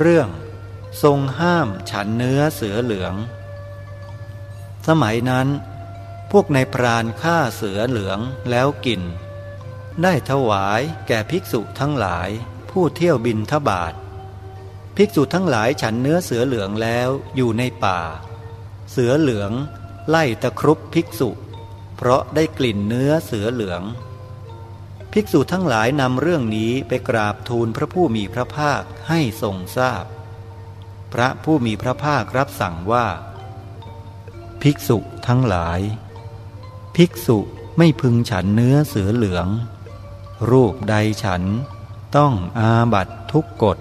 เรื่องทรงห้ามฉันเนื้อเสือเหลือง สมัยนั้น พวกในพรานฆ่าเสือเหลืองแล้วกิน ได้ถวายแก่ภิกษุทั้งหลาย ผู้เที่ยวบินทบาท ภิกษุทั้งหลายฉันเนื้อเสือเหลืองแล้วอยู่ในป่า เสือเหลืองไล่ตะครุบภิกษุ เพราะได้กลิ่นเนื้อเสือเหลือง ภิกษุทั้งหลายนำเรื่องนี้ไปกราบทูลพระผู้มีพระภาคให้ทรงทราบพพระผู้มีพระภาครับสั่งว่า ภิกษุทั้งหลาย ภิกษุไม่พึงฉันเนื้อเสือเหลือง รูปใดฉันต้องอาบัตทุกกฎ